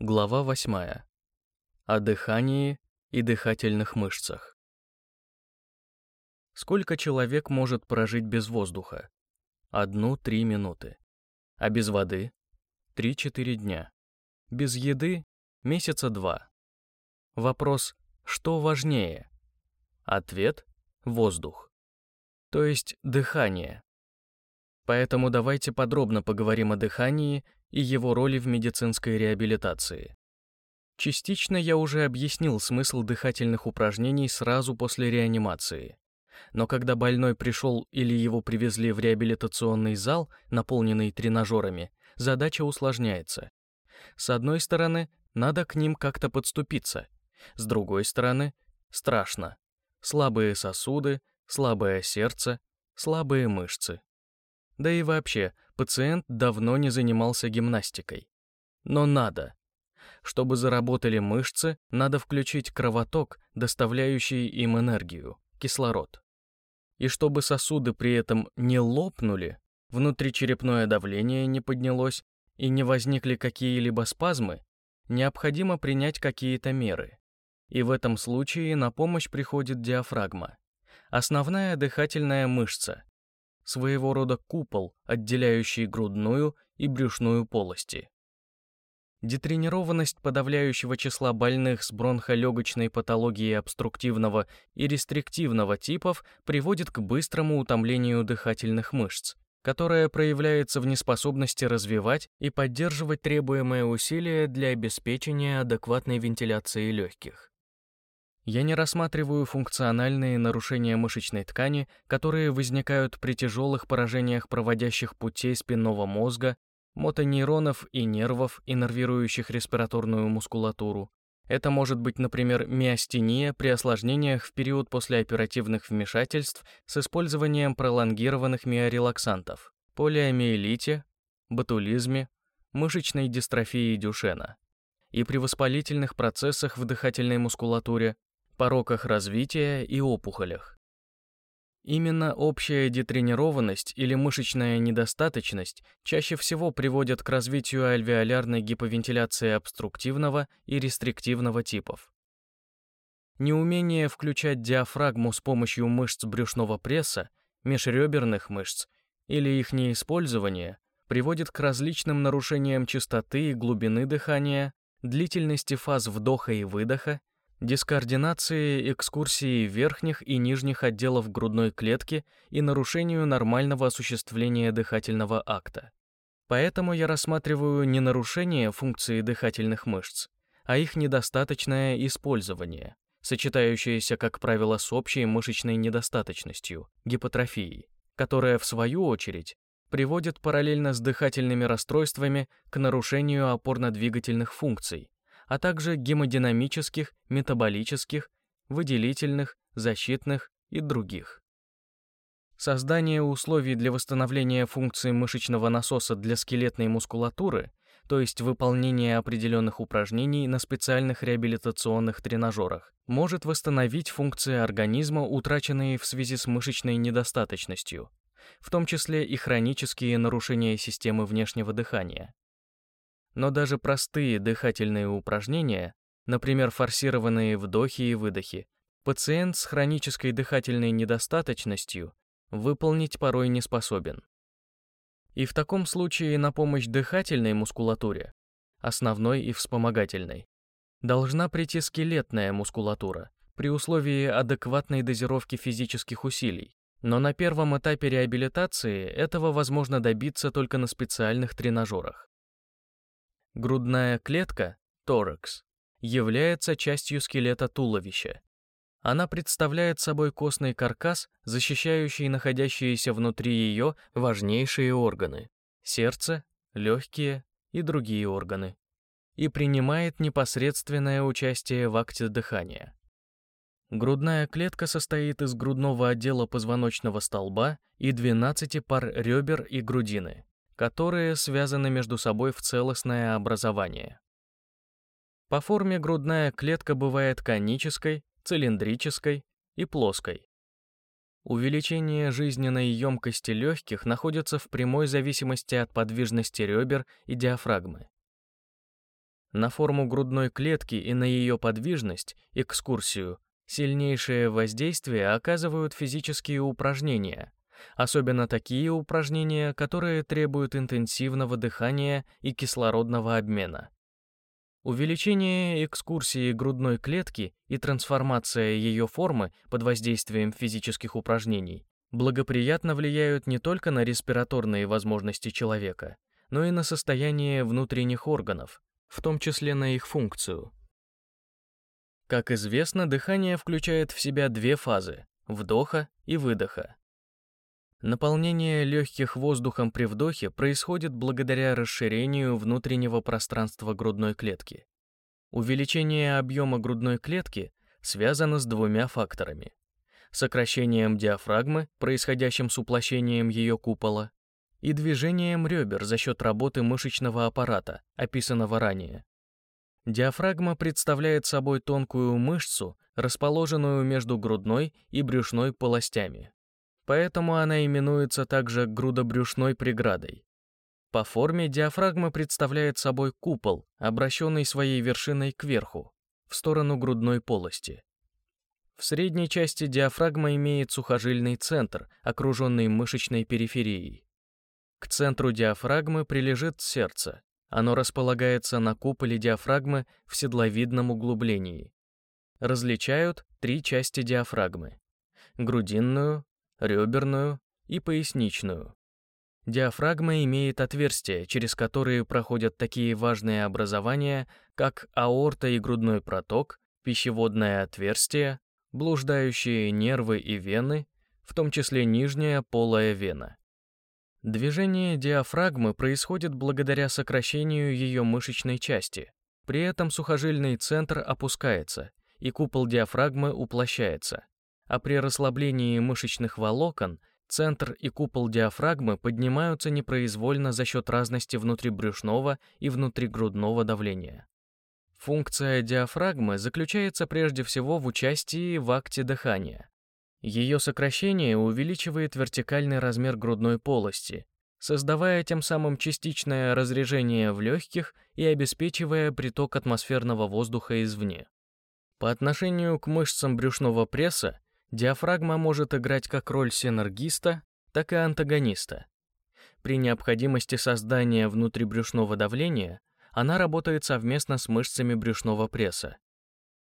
Глава 8. О дыхании и дыхательных мышцах. Сколько человек может прожить без воздуха? Одну-три минуты. А без воды? Три-четыре дня. Без еды? Месяца два. Вопрос, что важнее? Ответ — воздух. То есть дыхание. Поэтому давайте подробно поговорим о дыхании и его роли в медицинской реабилитации. Частично я уже объяснил смысл дыхательных упражнений сразу после реанимации. Но когда больной пришел или его привезли в реабилитационный зал, наполненный тренажерами, задача усложняется. С одной стороны, надо к ним как-то подступиться. С другой стороны, страшно. Слабые сосуды, слабое сердце, слабые мышцы. Да и вообще, пациент давно не занимался гимнастикой. Но надо. Чтобы заработали мышцы, надо включить кровоток, доставляющий им энергию, кислород. И чтобы сосуды при этом не лопнули, внутричерепное давление не поднялось и не возникли какие-либо спазмы, необходимо принять какие-то меры. И в этом случае на помощь приходит диафрагма, основная дыхательная мышца, своего рода купол, отделяющий грудную и брюшную полости. Детренированность подавляющего числа больных с бронхолегочной патологией обструктивного и рестриктивного типов приводит к быстрому утомлению дыхательных мышц, которое проявляется в неспособности развивать и поддерживать требуемые усилия для обеспечения адекватной вентиляции легких. Я не рассматриваю функциональные нарушения мышечной ткани, которые возникают при тяжелых поражениях проводящих путей спинного мозга, мотонейронов и нервов, иннервирующих респираторную мускулатуру. Это может быть, например, миостения при осложнениях в период послеоперативных вмешательств с использованием пролонгированных миорелаксантов, полиомиелите, ботулизме, мышечной дистрофии Дюшена и при воспалительных процессах в дыхательной мускулатуре, пороках развития и опухолях. Именно общая детренированность или мышечная недостаточность чаще всего приводят к развитию альвеолярной гиповентиляции обструктивного и рестриктивного типов. Неумение включать диафрагму с помощью мышц брюшного пресса, межреберных мышц или их неиспользование приводит к различным нарушениям частоты и глубины дыхания, длительности фаз вдоха и выдоха дискоординации экскурсии верхних и нижних отделов грудной клетки и нарушению нормального осуществления дыхательного акта. Поэтому я рассматриваю не нарушение функции дыхательных мышц, а их недостаточное использование, сочетающееся, как правило, с общей мышечной недостаточностью, гипотрофией, которая, в свою очередь, приводит параллельно с дыхательными расстройствами к нарушению опорно-двигательных функций, а также гемодинамических, метаболических, выделительных, защитных и других. Создание условий для восстановления функции мышечного насоса для скелетной мускулатуры, то есть выполнение определенных упражнений на специальных реабилитационных тренажерах, может восстановить функции организма, утраченные в связи с мышечной недостаточностью, в том числе и хронические нарушения системы внешнего дыхания. Но даже простые дыхательные упражнения, например, форсированные вдохи и выдохи, пациент с хронической дыхательной недостаточностью выполнить порой не способен. И в таком случае на помощь дыхательной мускулатуре, основной и вспомогательной, должна прийти скелетная мускулатура при условии адекватной дозировки физических усилий. Но на первом этапе реабилитации этого возможно добиться только на специальных тренажерах. Грудная клетка, торакс, является частью скелета туловища. Она представляет собой костный каркас, защищающий находящиеся внутри ее важнейшие органы – сердце, легкие и другие органы, и принимает непосредственное участие в акте дыхания. Грудная клетка состоит из грудного отдела позвоночного столба и 12 пар ребер и грудины которые связаны между собой в целостное образование. По форме грудная клетка бывает конической, цилиндрической и плоской. Увеличение жизненной емкости легких находится в прямой зависимости от подвижности ребер и диафрагмы. На форму грудной клетки и на ее подвижность, экскурсию, сильнейшее воздействие оказывают физические упражнения, особенно такие упражнения, которые требуют интенсивного дыхания и кислородного обмена. Увеличение экскурсии грудной клетки и трансформация ее формы под воздействием физических упражнений благоприятно влияют не только на респираторные возможности человека, но и на состояние внутренних органов, в том числе на их функцию. Как известно, дыхание включает в себя две фазы – вдоха и выдоха. Наполнение легких воздухом при вдохе происходит благодаря расширению внутреннего пространства грудной клетки. Увеличение объема грудной клетки связано с двумя факторами. Сокращением диафрагмы, происходящим с уплощением ее купола, и движением ребер за счет работы мышечного аппарата, описанного ранее. Диафрагма представляет собой тонкую мышцу, расположенную между грудной и брюшной полостями поэтому она именуется также грудобрюшной преградой. По форме диафрагма представляет собой купол, обращенный своей вершиной кверху, в сторону грудной полости. В средней части диафрагма имеет сухожильный центр, окруженный мышечной периферией. К центру диафрагмы прилежит сердце. Оно располагается на куполе диафрагмы в седловидном углублении. Различают три части диафрагмы – грудинную, реберную и поясничную. Диафрагма имеет отверстия, через которые проходят такие важные образования, как аорта и грудной проток, пищеводное отверстие, блуждающие нервы и вены, в том числе нижняя полая вена. Движение диафрагмы происходит благодаря сокращению ее мышечной части. При этом сухожильный центр опускается, и купол диафрагмы уплощается а при расслаблении мышечных волокон центр и купол диафрагмы поднимаются непроизвольно за счет разности внутрибрюшного и внутригрудного давления. Функция диафрагмы заключается прежде всего в участии в акте дыхания. Ее сокращение увеличивает вертикальный размер грудной полости, создавая тем самым частичное разрежение в легких и обеспечивая приток атмосферного воздуха извне. По отношению к мышцам брюшного пресса Диафрагма может играть как роль синергиста, так и антагониста. При необходимости создания внутрибрюшного давления она работает совместно с мышцами брюшного пресса.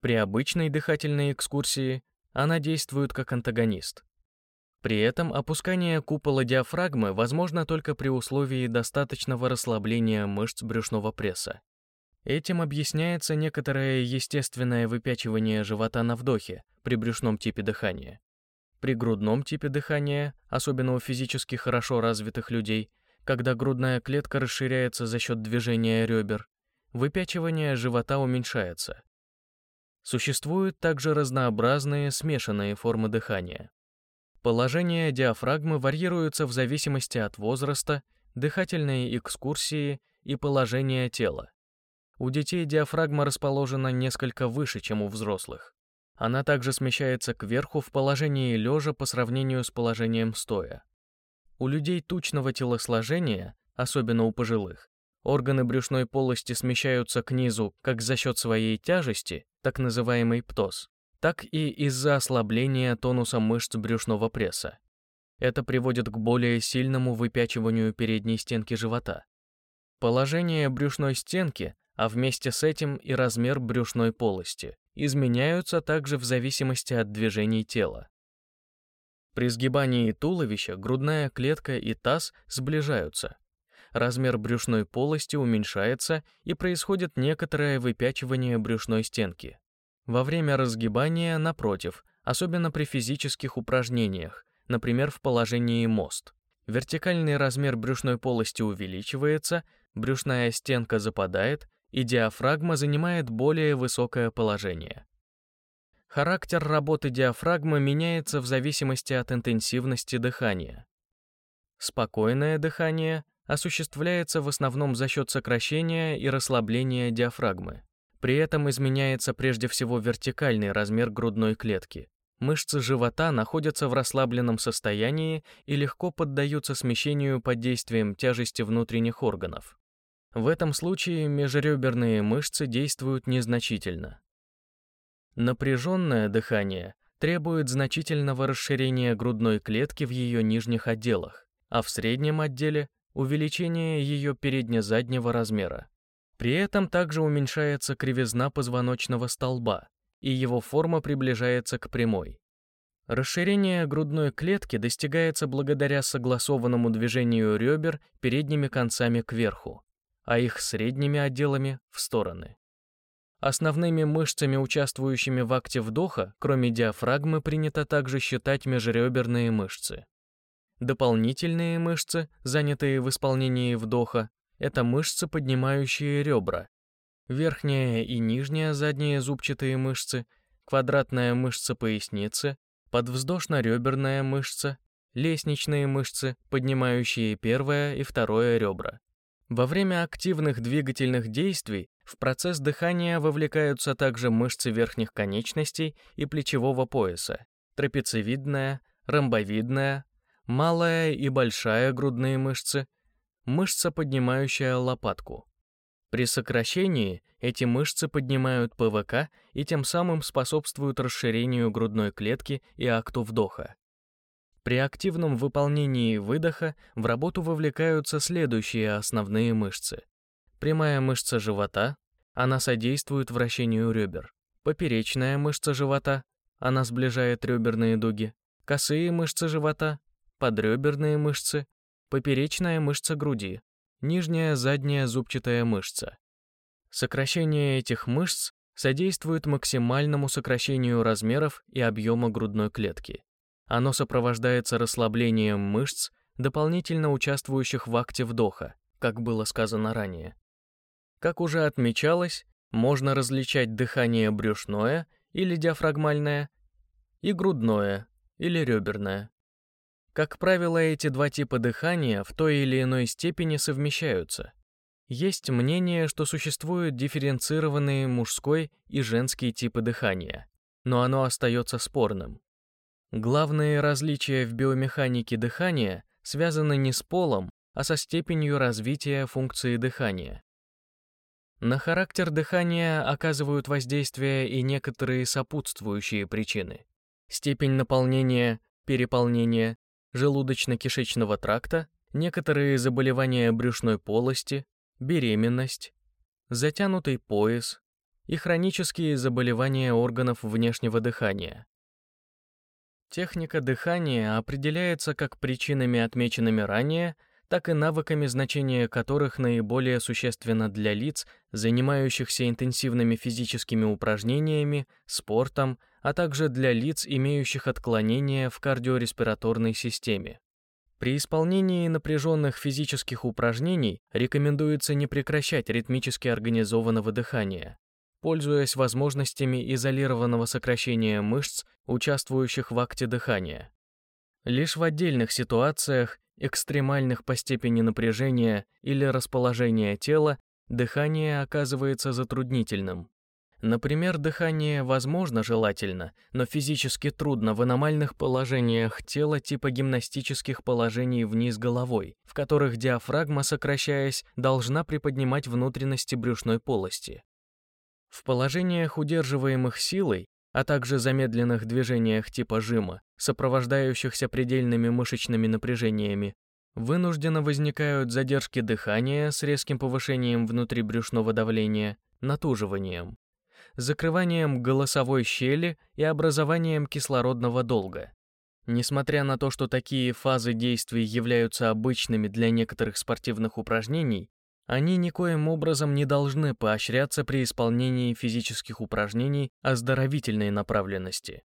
При обычной дыхательной экскурсии она действует как антагонист. При этом опускание купола диафрагмы возможно только при условии достаточного расслабления мышц брюшного пресса. Этим объясняется некоторое естественное выпячивание живота на вдохе при брюшном типе дыхания. При грудном типе дыхания, особенно у физически хорошо развитых людей, когда грудная клетка расширяется за счет движения ребер, выпячивание живота уменьшается. Существуют также разнообразные смешанные формы дыхания. Положение диафрагмы варьируется в зависимости от возраста, дыхательной экскурсии и положения тела. У детей диафрагма расположена несколько выше, чем у взрослых. Она также смещается кверху в положении лежа по сравнению с положением стоя. У людей тучного телосложения, особенно у пожилых, органы брюшной полости смещаются к низу как за счет своей тяжести, так называемый птоз, так и из-за ослабления тонуса мышц брюшного пресса. Это приводит к более сильному выпячиванию передней стенки живота. Положение брюшной стенки а вместе с этим и размер брюшной полости, изменяются также в зависимости от движений тела. При сгибании туловища грудная клетка и таз сближаются. Размер брюшной полости уменьшается и происходит некоторое выпячивание брюшной стенки. Во время разгибания, напротив, особенно при физических упражнениях, например, в положении мост, вертикальный размер брюшной полости увеличивается, брюшная стенка западает, и диафрагма занимает более высокое положение. Характер работы диафрагмы меняется в зависимости от интенсивности дыхания. Спокойное дыхание осуществляется в основном за счет сокращения и расслабления диафрагмы. При этом изменяется прежде всего вертикальный размер грудной клетки. Мышцы живота находятся в расслабленном состоянии и легко поддаются смещению под действием тяжести внутренних органов. В этом случае межреберные мышцы действуют незначительно. Напряженное дыхание требует значительного расширения грудной клетки в ее нижних отделах, а в среднем отделе — увеличения ее передне-заднего размера. При этом также уменьшается кривизна позвоночного столба, и его форма приближается к прямой. Расширение грудной клетки достигается благодаря согласованному движению ребер передними концами кверху, а их средними отделами — в стороны. Основными мышцами, участвующими в акте вдоха, кроме диафрагмы, принято также считать межреберные мышцы. Дополнительные мышцы, занятые в исполнении вдоха, это мышцы, поднимающие ребра. Верхняя и нижняя задние зубчатые мышцы, квадратная мышца поясницы, подвздошно-реберная мышца, лестничные мышцы, поднимающие первое и второе ребра. Во время активных двигательных действий в процесс дыхания вовлекаются также мышцы верхних конечностей и плечевого пояса, трапециевидная, ромбовидная, малая и большая грудные мышцы, мышца, поднимающая лопатку. При сокращении эти мышцы поднимают ПВК и тем самым способствуют расширению грудной клетки и акту вдоха. При активном выполнении выдоха в работу вовлекаются следующие основные мышцы. Прямая мышца живота, она содействует вращению ребер. Поперечная мышца живота, она сближает реберные дуги. Косые мышцы живота, подреберные мышцы, поперечная мышца груди, нижняя задняя зубчатая мышца. Сокращение этих мышц содействует максимальному сокращению размеров и объема грудной клетки. Оно сопровождается расслаблением мышц, дополнительно участвующих в акте вдоха, как было сказано ранее. Как уже отмечалось, можно различать дыхание брюшное или диафрагмальное и грудное или реберное. Как правило, эти два типа дыхания в той или иной степени совмещаются. Есть мнение, что существуют дифференцированные мужской и женский типы дыхания, но оно остается спорным. Главные различия в биомеханике дыхания связаны не с полом, а со степенью развития функции дыхания. На характер дыхания оказывают воздействие и некоторые сопутствующие причины. Степень наполнения, переполнения желудочно-кишечного тракта, некоторые заболевания брюшной полости, беременность, затянутый пояс и хронические заболевания органов внешнего дыхания. Техника дыхания определяется как причинами, отмеченными ранее, так и навыками, значения которых наиболее существенно для лиц, занимающихся интенсивными физическими упражнениями, спортом, а также для лиц, имеющих отклонения в кардиореспираторной системе. При исполнении напряженных физических упражнений рекомендуется не прекращать ритмически организованного дыхания пользуясь возможностями изолированного сокращения мышц, участвующих в акте дыхания. Лишь в отдельных ситуациях, экстремальных по степени напряжения или расположения тела, дыхание оказывается затруднительным. Например, дыхание возможно желательно, но физически трудно в аномальных положениях тела типа гимнастических положений вниз головой, в которых диафрагма, сокращаясь, должна приподнимать внутренности брюшной полости. В положениях, удерживаемых силой, а также замедленных движениях типа жима, сопровождающихся предельными мышечными напряжениями, вынужденно возникают задержки дыхания с резким повышением внутрибрюшного давления, натуживанием, закрыванием голосовой щели и образованием кислородного долга. Несмотря на то, что такие фазы действий являются обычными для некоторых спортивных упражнений, они никоим образом не должны поощряться при исполнении физических упражнений оздоровительной направленности.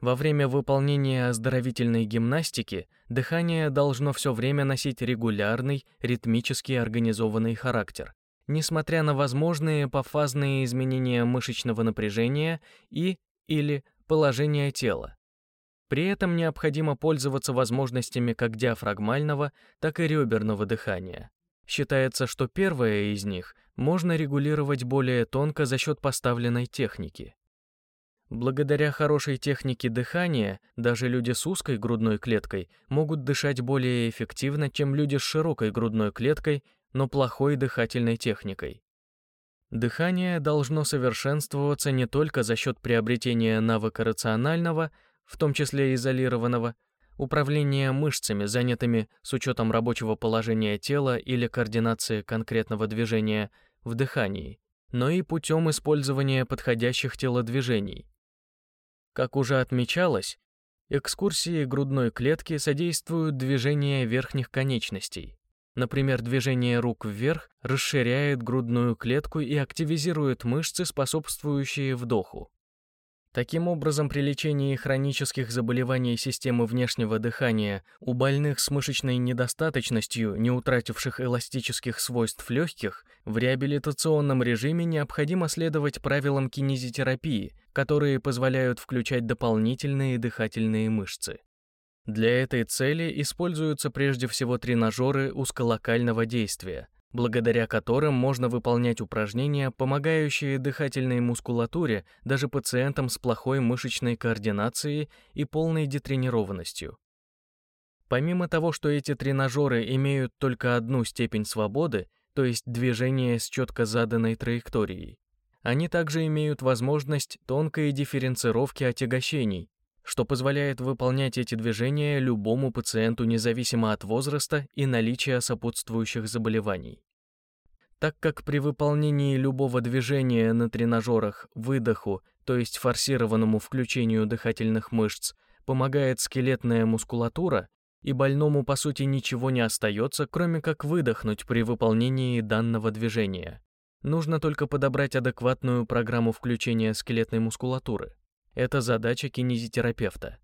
Во время выполнения оздоровительной гимнастики дыхание должно все время носить регулярный, ритмически организованный характер, несмотря на возможные пофазные изменения мышечного напряжения и или положения тела. При этом необходимо пользоваться возможностями как диафрагмального, так и реберного дыхания. Считается, что первое из них можно регулировать более тонко за счет поставленной техники. Благодаря хорошей технике дыхания, даже люди с узкой грудной клеткой могут дышать более эффективно, чем люди с широкой грудной клеткой, но плохой дыхательной техникой. Дыхание должно совершенствоваться не только за счет приобретения навыка рационального, в том числе изолированного, управления мышцами, занятыми с учетом рабочего положения тела или координации конкретного движения в дыхании, но и путем использования подходящих телодвижений. Как уже отмечалось, экскурсии грудной клетки содействуют движению верхних конечностей. Например, движение рук вверх расширяет грудную клетку и активизирует мышцы, способствующие вдоху. Таким образом, при лечении хронических заболеваний системы внешнего дыхания у больных с мышечной недостаточностью, не утративших эластических свойств легких, в реабилитационном режиме необходимо следовать правилам кинезитерапии, которые позволяют включать дополнительные дыхательные мышцы. Для этой цели используются прежде всего тренажеры узколокального действия, благодаря которым можно выполнять упражнения, помогающие дыхательной мускулатуре даже пациентам с плохой мышечной координацией и полной детренированностью. Помимо того, что эти тренажеры имеют только одну степень свободы, то есть движение с четко заданной траекторией, они также имеют возможность тонкой дифференцировки отягощений, что позволяет выполнять эти движения любому пациенту независимо от возраста и наличия сопутствующих заболеваний. Так как при выполнении любого движения на тренажерах выдоху, то есть форсированному включению дыхательных мышц, помогает скелетная мускулатура, и больному по сути ничего не остается, кроме как выдохнуть при выполнении данного движения. Нужно только подобрать адекватную программу включения скелетной мускулатуры. Это задача кинезитерапевта.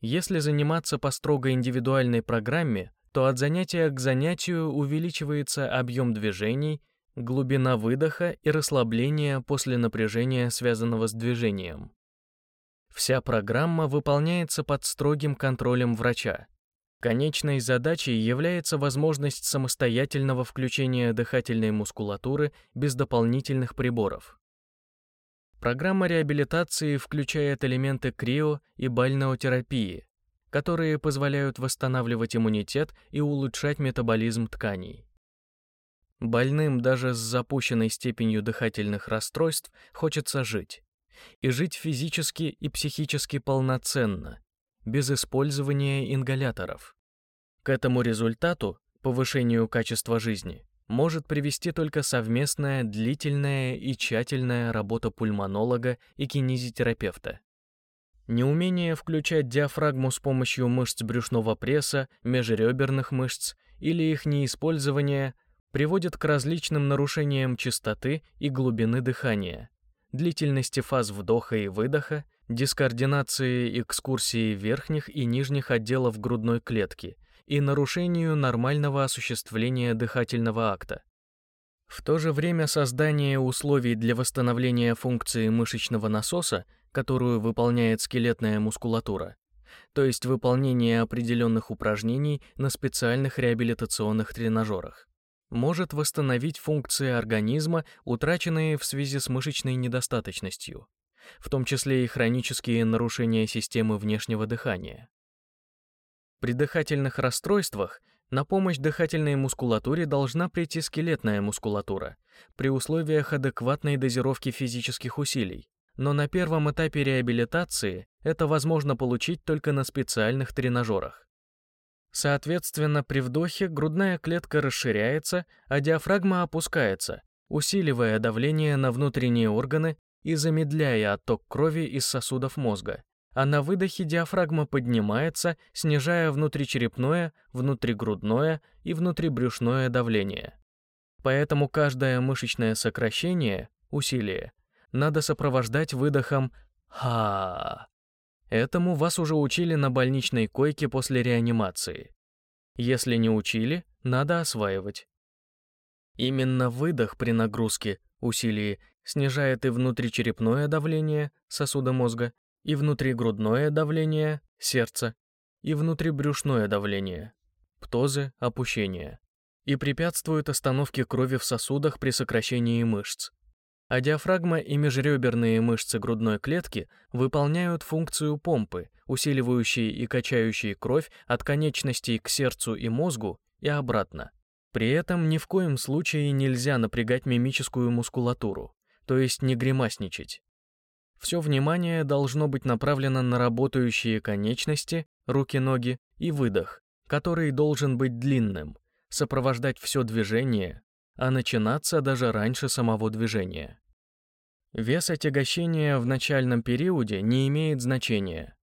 Если заниматься по строго индивидуальной программе, то от занятия к занятию увеличивается объем движений, глубина выдоха и расслабление после напряжения, связанного с движением. Вся программа выполняется под строгим контролем врача. Конечной задачей является возможность самостоятельного включения дыхательной мускулатуры без дополнительных приборов. Программа реабилитации включает элементы крио- и бальнеотерапии, которые позволяют восстанавливать иммунитет и улучшать метаболизм тканей. Больным даже с запущенной степенью дыхательных расстройств хочется жить. И жить физически и психически полноценно, без использования ингаляторов. К этому результату, повышению качества жизни, может привести только совместная, длительная и тщательная работа пульмонолога и кинезитерапевта. Неумение включать диафрагму с помощью мышц брюшного пресса, межреберных мышц или их неиспользование приводит к различным нарушениям частоты и глубины дыхания, длительности фаз вдоха и выдоха, дискоординации экскурсии верхних и нижних отделов грудной клетки и нарушению нормального осуществления дыхательного акта. В то же время создание условий для восстановления функции мышечного насоса, которую выполняет скелетная мускулатура, то есть выполнение определенных упражнений на специальных реабилитационных тренажерах, может восстановить функции организма, утраченные в связи с мышечной недостаточностью, в том числе и хронические нарушения системы внешнего дыхания. При дыхательных расстройствах на помощь дыхательной мускулатуре должна прийти скелетная мускулатура при условиях адекватной дозировки физических усилий. Но на первом этапе реабилитации это возможно получить только на специальных тренажерах. Соответственно, при вдохе грудная клетка расширяется, а диафрагма опускается, усиливая давление на внутренние органы и замедляя отток крови из сосудов мозга а на выдохе диафрагма поднимается, снижая внутричерепное, внутригрудное и внутрибрюшное давление. Поэтому каждое мышечное сокращение, усилие, надо сопровождать выдохом «ха». Этому вас уже учили на больничной койке после реанимации. Если не учили, надо осваивать. Именно выдох при нагрузке, усилии, снижает и внутричерепное давление сосуда мозга, и внутригрудное давление, сердце, и внутрибрюшное давление, птозы, опущение, и препятствует остановке крови в сосудах при сокращении мышц. А диафрагма и межреберные мышцы грудной клетки выполняют функцию помпы, усиливающие и качающие кровь от конечностей к сердцу и мозгу и обратно. При этом ни в коем случае нельзя напрягать мимическую мускулатуру, то есть не гримасничать. Все внимание должно быть направлено на работающие конечности, руки-ноги и выдох, который должен быть длинным, сопровождать все движение, а начинаться даже раньше самого движения. Вес отягощения в начальном периоде не имеет значения.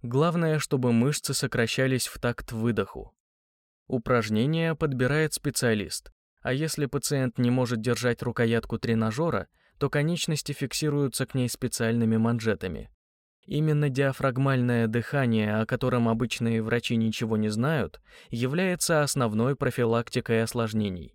Главное, чтобы мышцы сокращались в такт выдоху. Упражнение подбирает специалист, а если пациент не может держать рукоятку тренажера, то конечности фиксируются к ней специальными манжетами. Именно диафрагмальное дыхание, о котором обычные врачи ничего не знают, является основной профилактикой осложнений.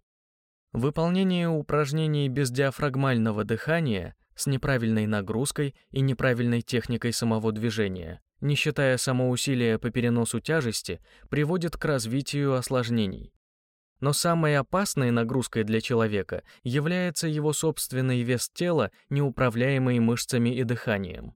Выполнение упражнений без диафрагмального дыхания с неправильной нагрузкой и неправильной техникой самого движения, не считая самоусилия по переносу тяжести, приводит к развитию осложнений. Но самой опасной нагрузкой для человека является его собственный вес тела, неуправляемый мышцами и дыханием.